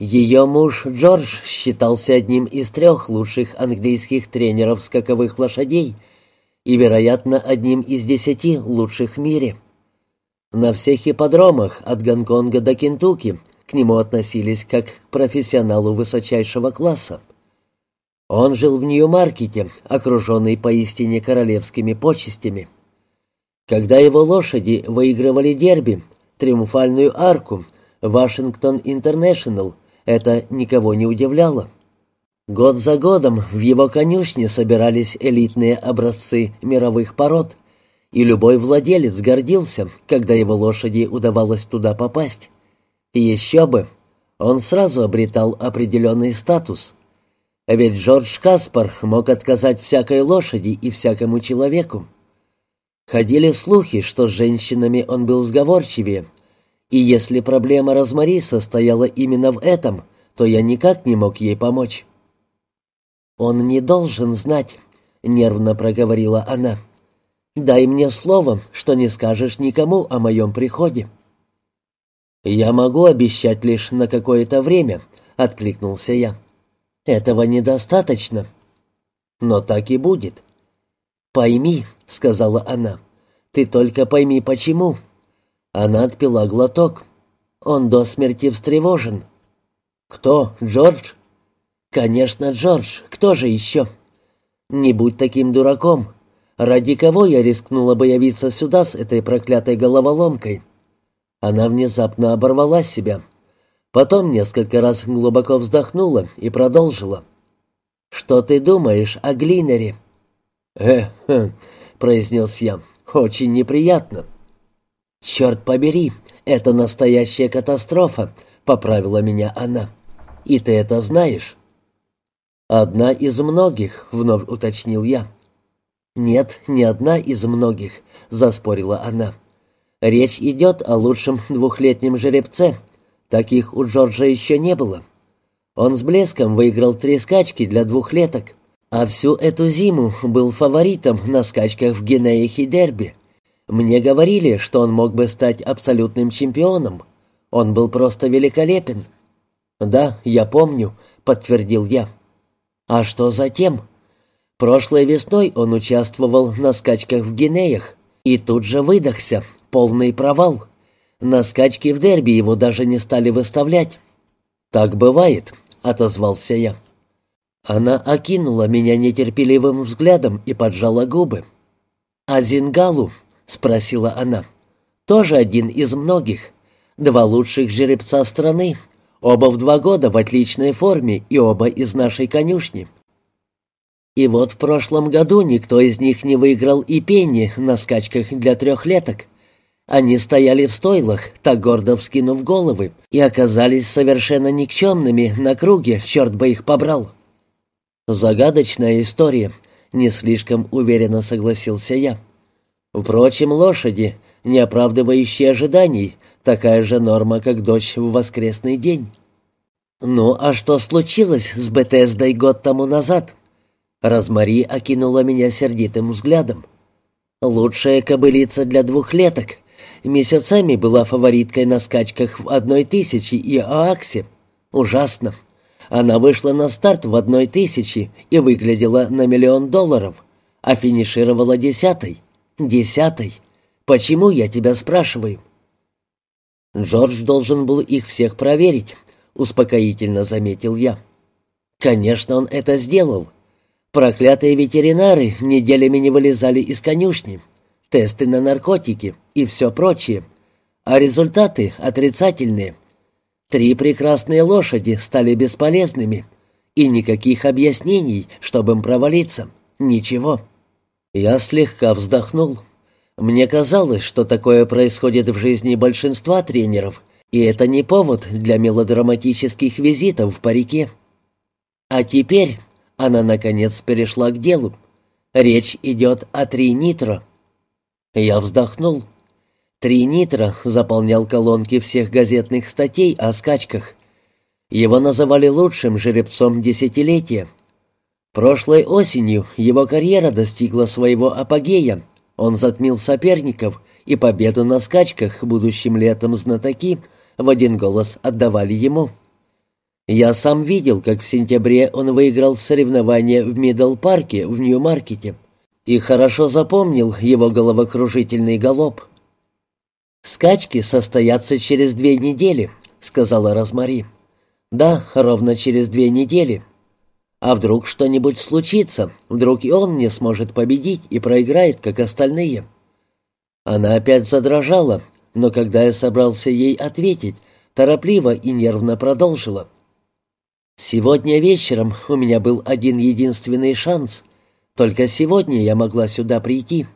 Ее муж Джордж считался одним из трех лучших английских тренеров скаковых лошадей и, вероятно, одним из десяти лучших в мире. На всех ипподромах от Гонконга до Кентукки к нему относились как к профессионалу высочайшего класса. Он жил в Нью-Маркете, окруженный поистине королевскими почестями. Когда его лошади выигрывали дерби, триумфальную арку, Вашингтон Интернешнл, это никого не удивляло. Год за годом в его конюшне собирались элитные образцы мировых пород, и любой владелец гордился, когда его лошади удавалось туда попасть. И еще бы, он сразу обретал определенный статус. Ведь Джордж Каспар мог отказать всякой лошади и всякому человеку. Ходили слухи, что с женщинами он был сговорчивее, и если проблема Розмари состояла именно в этом, то я никак не мог ей помочь. «Он не должен знать», — нервно проговорила она. «Дай мне слово, что не скажешь никому о моем приходе». «Я могу обещать лишь на какое-то время», — откликнулся я. «Этого недостаточно». «Но так и будет». «Пойми», — сказала она, — «ты только пойми, почему». Она отпила глоток. Он до смерти встревожен. «Кто? Джордж?» «Конечно, Джордж. Кто же еще?» «Не будь таким дураком. Ради кого я рискнула бы явиться сюда с этой проклятой головоломкой?» Она внезапно оборвала себя. Потом несколько раз глубоко вздохнула и продолжила. «Что ты думаешь о Глинере?» «Э-э», — произнес я, — «очень неприятно». «Черт побери, это настоящая катастрофа», — поправила меня она. «И ты это знаешь?» «Одна из многих», — вновь уточнил я. «Нет, не одна из многих», — заспорила она. Речь идет о лучшем двухлетнем жеребце. Таких у Джорджа еще не было. Он с блеском выиграл три скачки для двухлеток, а всю эту зиму был фаворитом на скачках в Генеях и Дерби. Мне говорили, что он мог бы стать абсолютным чемпионом. Он был просто великолепен. «Да, я помню», — подтвердил я. «А что затем?» Прошлой весной он участвовал на скачках в Гинеях и тут же выдохся, Полный провал. На скачке в дерби его даже не стали выставлять. «Так бывает», — отозвался я. Она окинула меня нетерпеливым взглядом и поджала губы. «А Зингалу?» — спросила она. «Тоже один из многих. Два лучших жеребца страны. Оба в два года в отличной форме и оба из нашей конюшни. И вот в прошлом году никто из них не выиграл и пенни на скачках для трехлеток. Они стояли в стойлах, так гордо вскинув головы, и оказались совершенно никчемными на круге, черт бы их побрал. Загадочная история, не слишком уверенно согласился я. Впрочем, лошади, не оправдывающие ожиданий, такая же норма, как дождь в воскресный день. «Ну, а что случилось с Бетездой год тому назад?» Розмари окинула меня сердитым взглядом. «Лучшая кобылица для двухлеток, Месяцами была фавориткой на скачках в одной тысячи и Ааксе. Ужасно. Она вышла на старт в одной тысячи и выглядела на миллион долларов, а финишировала десятой. Десятой. Почему, я тебя спрашиваю? Джордж должен был их всех проверить, успокоительно заметил я. Конечно, он это сделал. Проклятые ветеринары неделями не вылезали из конюшни тесты на наркотики и все прочее, а результаты отрицательные. Три прекрасные лошади стали бесполезными, и никаких объяснений, чтобы им провалиться. Ничего. Я слегка вздохнул. Мне казалось, что такое происходит в жизни большинства тренеров, и это не повод для мелодраматических визитов в парике. А теперь она, наконец, перешла к делу. Речь идет о три нитро. Я вздохнул. Три нитра заполнял колонки всех газетных статей о скачках. Его называли лучшим жеребцом десятилетия. Прошлой осенью его карьера достигла своего апогея. Он затмил соперников, и победу на скачках будущим летом знатоки в один голос отдавали ему. Я сам видел, как в сентябре он выиграл соревнование в Мидл-парке в Нью-Маркете и хорошо запомнил его головокружительный галоп. «Скачки состоятся через две недели», — сказала Розмари. «Да, ровно через две недели. А вдруг что-нибудь случится, вдруг и он не сможет победить и проиграет, как остальные». Она опять задрожала, но когда я собрался ей ответить, торопливо и нервно продолжила. Сегодня вечером у меня был один единственный шанс. Только сегодня я могла сюда прийти.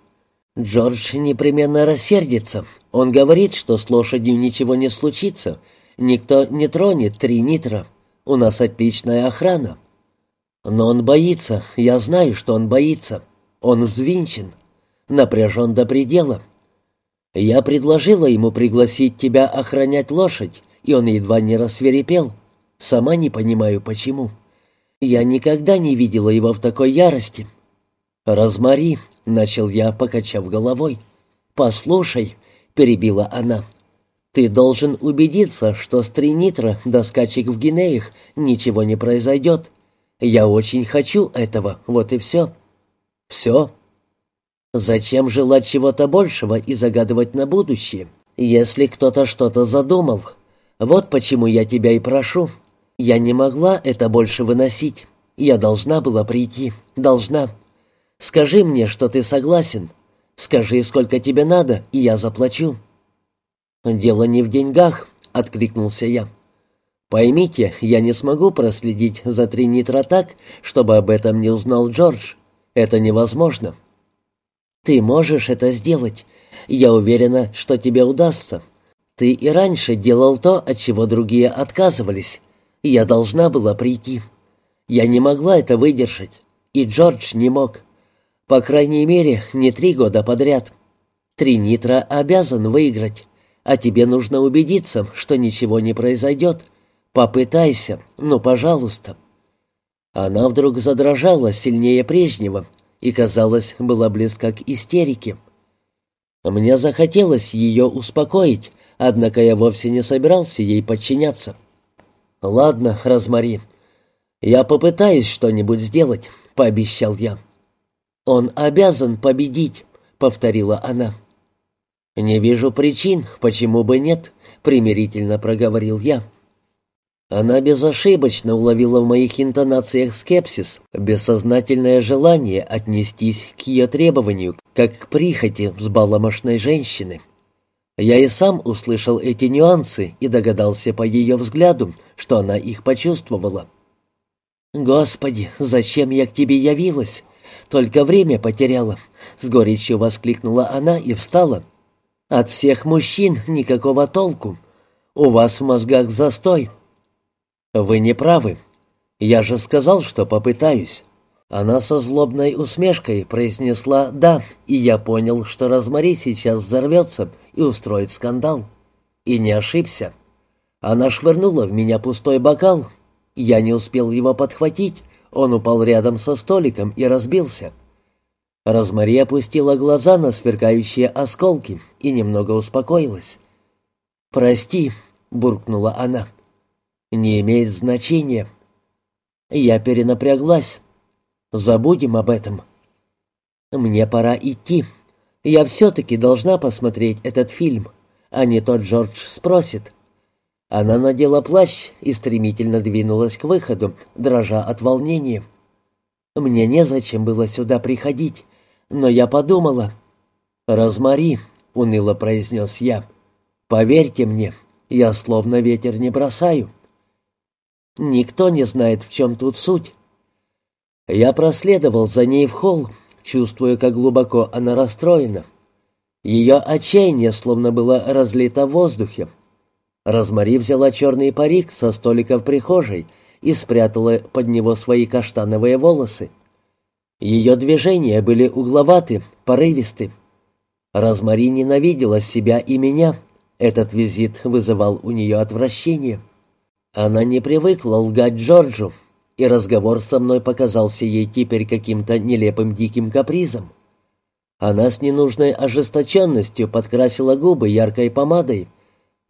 Джордж непременно рассердится. Он говорит, что с лошадью ничего не случится. Никто не тронет три нитра. У нас отличная охрана. Но он боится, я знаю, что он боится. Он взвинчен, напряжен до предела. Я предложила ему пригласить тебя охранять лошадь, и он едва не рассверепел. Сама не понимаю, почему. Я никогда не видела его в такой ярости. «Розмари», — начал я, покачав головой. «Послушай», — перебила она, — «ты должен убедиться, что с тринитро до скачек в Гинеях ничего не произойдет. Я очень хочу этого, вот и все». «Все?» «Зачем желать чего-то большего и загадывать на будущее, если кто-то что-то задумал? Вот почему я тебя и прошу. Я не могла это больше выносить. Я должна была прийти. Должна. Скажи мне, что ты согласен. Скажи, сколько тебе надо, и я заплачу». «Дело не в деньгах», — откликнулся я. «Поймите, я не смогу проследить за Тринитро так, чтобы об этом не узнал Джордж. Это невозможно». «Ты можешь это сделать. Я уверена, что тебе удастся. Ты и раньше делал то, от чего другие отказывались. Я должна была прийти. Я не могла это выдержать. И Джордж не мог. По крайней мере, не три года подряд. Три нитра обязан выиграть. А тебе нужно убедиться, что ничего не произойдет. Попытайся, ну, пожалуйста». Она вдруг задрожала сильнее прежнего и, казалось, была близка к истерике. Мне захотелось ее успокоить, однако я вовсе не собирался ей подчиняться. «Ладно, Розмари, я попытаюсь что-нибудь сделать», — пообещал я. «Он обязан победить», — повторила она. «Не вижу причин, почему бы нет», — примирительно проговорил я. Она безошибочно уловила в моих интонациях скепсис, бессознательное желание отнестись к ее требованию, как к прихоти взбаломошной женщины. Я и сам услышал эти нюансы и догадался по ее взгляду, что она их почувствовала. «Господи, зачем я к тебе явилась? Только время потеряла!» С горечью воскликнула она и встала. «От всех мужчин никакого толку. У вас в мозгах застой». «Вы не правы. Я же сказал, что попытаюсь». Она со злобной усмешкой произнесла «да», и я понял, что Розмари сейчас взорвется и устроит скандал. И не ошибся. Она швырнула в меня пустой бокал. Я не успел его подхватить. Он упал рядом со столиком и разбился. Розмари опустила глаза на сверкающие осколки и немного успокоилась. «Прости», — буркнула она. «Не имеет значения». Я перенапряглась. «Забудем об этом». «Мне пора идти. Я все-таки должна посмотреть этот фильм, а не тот Джордж спросит». Она надела плащ и стремительно двинулась к выходу, дрожа от волнения. Мне незачем было сюда приходить, но я подумала. «Розмари», — уныло произнес я, — «поверьте мне, я словно ветер не бросаю». Никто не знает, в чем тут суть. Я проследовал за ней в холл, чувствуя, как глубоко она расстроена. Ее отчаяние словно было разлито в воздухе. Розмари взяла черный парик со столика в прихожей и спрятала под него свои каштановые волосы. Ее движения были угловаты, порывисты. Розмари ненавидела себя и меня. Этот визит вызывал у нее отвращение. Она не привыкла лгать Джорджу, и разговор со мной показался ей теперь каким-то нелепым диким капризом. Она с ненужной ожесточенностью подкрасила губы яркой помадой,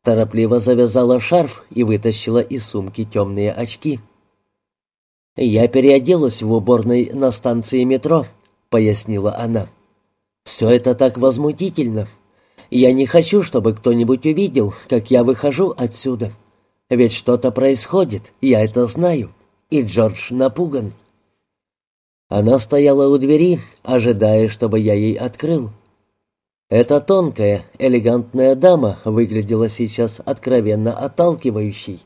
Торопливо завязала шарф и вытащила из сумки темные очки. «Я переоделась в уборной на станции метро», — пояснила она. «Все это так возмутительно. Я не хочу, чтобы кто-нибудь увидел, как я выхожу отсюда. Ведь что-то происходит, я это знаю, и Джордж напуган». Она стояла у двери, ожидая, чтобы я ей открыл. Эта тонкая, элегантная дама выглядела сейчас откровенно отталкивающей.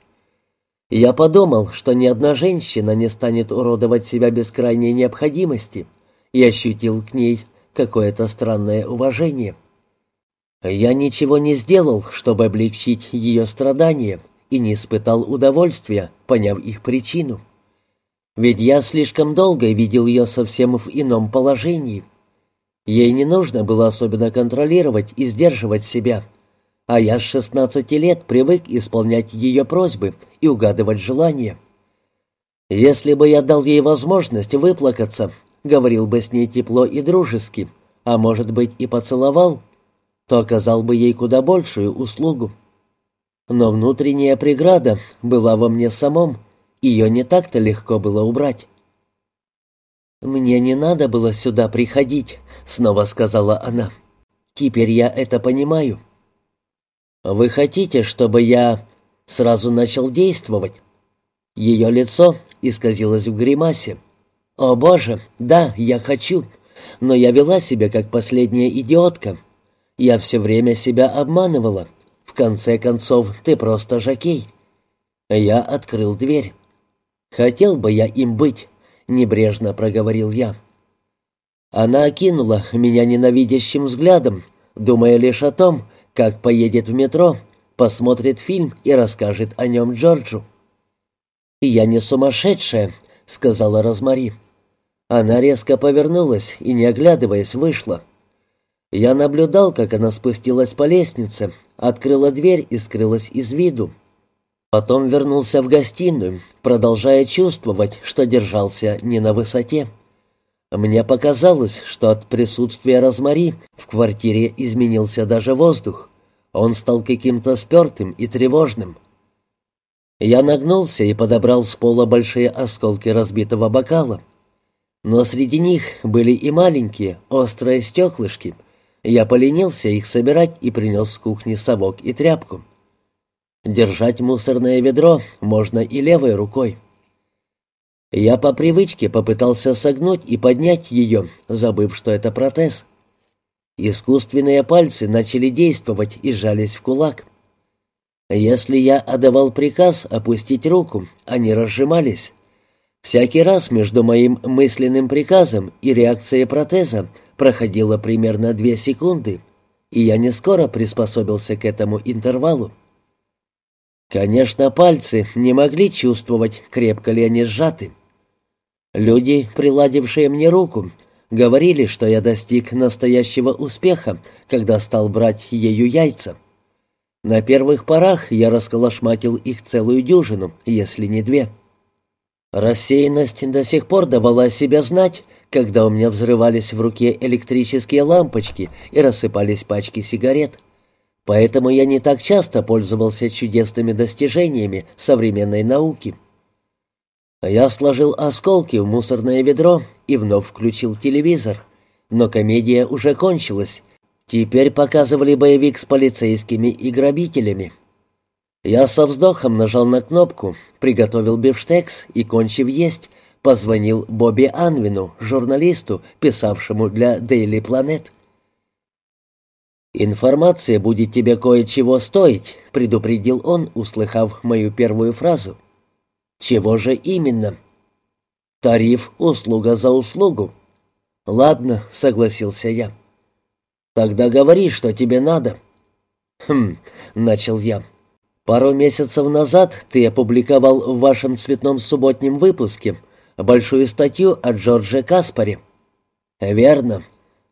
Я подумал, что ни одна женщина не станет уродовать себя без крайней необходимости, и ощутил к ней какое-то странное уважение. Я ничего не сделал, чтобы облегчить ее страдания, и не испытал удовольствия, поняв их причину. Ведь я слишком долго видел ее совсем в ином положении. Ей не нужно было особенно контролировать и сдерживать себя, а я с шестнадцати лет привык исполнять ее просьбы и угадывать желания. Если бы я дал ей возможность выплакаться, говорил бы с ней тепло и дружески, а может быть и поцеловал, то оказал бы ей куда большую услугу. Но внутренняя преграда была во мне самом, ее не так-то легко было убрать. «Мне не надо было сюда приходить», — снова сказала она. «Теперь я это понимаю». «Вы хотите, чтобы я сразу начал действовать?» Ее лицо исказилось в гримасе. «О, Боже, да, я хочу, но я вела себя как последняя идиотка. Я все время себя обманывала. Конце концов, ты просто жокей». Я открыл дверь. «Хотел бы я им быть», — небрежно проговорил я. Она окинула меня ненавидящим взглядом, думая лишь о том, как поедет в метро, посмотрит фильм и расскажет о нем Джорджу. «Я не сумасшедшая», — сказала Розмари. Она резко повернулась и, не оглядываясь, вышла. Я наблюдал, как она спустилась по лестнице, открыла дверь и скрылась из виду. Потом вернулся в гостиную, продолжая чувствовать, что держался не на высоте. Мне показалось, что от присутствия Розмари в квартире изменился даже воздух. Он стал каким-то спертым и тревожным. Я нагнулся и подобрал с пола большие осколки разбитого бокала. Но среди них были и маленькие, острые стеклышки. Я поленился их собирать и принес с кухни совок и тряпку. Держать мусорное ведро можно и левой рукой. Я по привычке попытался согнуть и поднять ее, забыв, что это протез. Искусственные пальцы начали действовать и сжались в кулак. Если я отдавал приказ опустить руку, они разжимались. Всякий раз между моим мысленным приказом и реакцией протеза проходило примерно две секунды, и я не скоро приспособился к этому интервалу. Конечно, пальцы не могли чувствовать, крепко ли они сжаты. Люди, приладившие мне руку, говорили, что я достиг настоящего успеха, когда стал брать ею яйца. На первых порах я расколошматил их целую дюжину, если не две. Рассеянность до сих пор давала себя знать, когда у меня взрывались в руке электрические лампочки и рассыпались пачки сигарет. Поэтому я не так часто пользовался чудесными достижениями современной науки. Я сложил осколки в мусорное ведро и вновь включил телевизор. Но комедия уже кончилась. Теперь показывали боевик с полицейскими и грабителями. Я со вздохом нажал на кнопку, приготовил бифштекс и, кончив есть, позвонил Бобби Анвину, журналисту, писавшему для Daily Planet. «Информация будет тебе кое-чего стоить», — предупредил он, услыхав мою первую фразу. «Чего же именно?» «Тариф услуга за услугу». «Ладно», — согласился я. «Тогда говори, что тебе надо». «Хм», — начал я. «Пару месяцев назад ты опубликовал в вашем цветном субботнем выпуске большую статью о Джордже Каспаре». «Верно.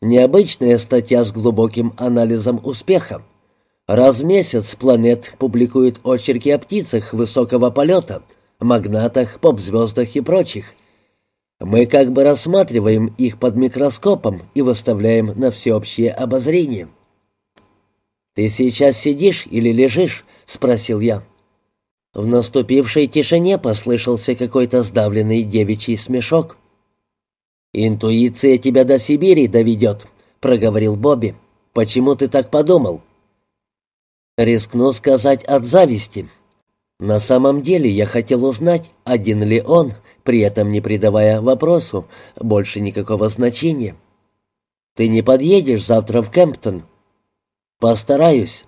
Необычная статья с глубоким анализом успеха. Раз в месяц «Планет» публикует очерки о птицах высокого полета, магнатах, поп-звездах и прочих. Мы как бы рассматриваем их под микроскопом и выставляем на всеобщее обозрение. «Ты сейчас сидишь или лежишь?» —— спросил я. В наступившей тишине послышался какой-то сдавленный девичий смешок. «Интуиция тебя до Сибири доведет», — проговорил Бобби. «Почему ты так подумал?» Рискну сказать от зависти. На самом деле я хотел узнать, один ли он, при этом не придавая вопросу больше никакого значения. «Ты не подъедешь завтра в Кемптон?» «Постараюсь.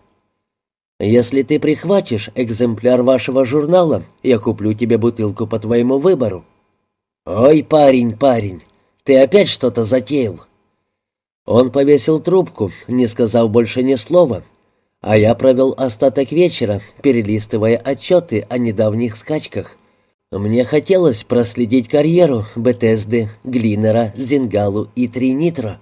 Если ты прихватишь экземпляр вашего журнала, я куплю тебе бутылку по твоему выбору». «Ой, парень, парень, ты опять что-то затеял?» Он повесил трубку, не сказав больше ни слова, а я провел остаток вечера, перелистывая отчеты о недавних скачках. Мне хотелось проследить карьеру Бетезды, Глинера, Зингалу и Тринитро.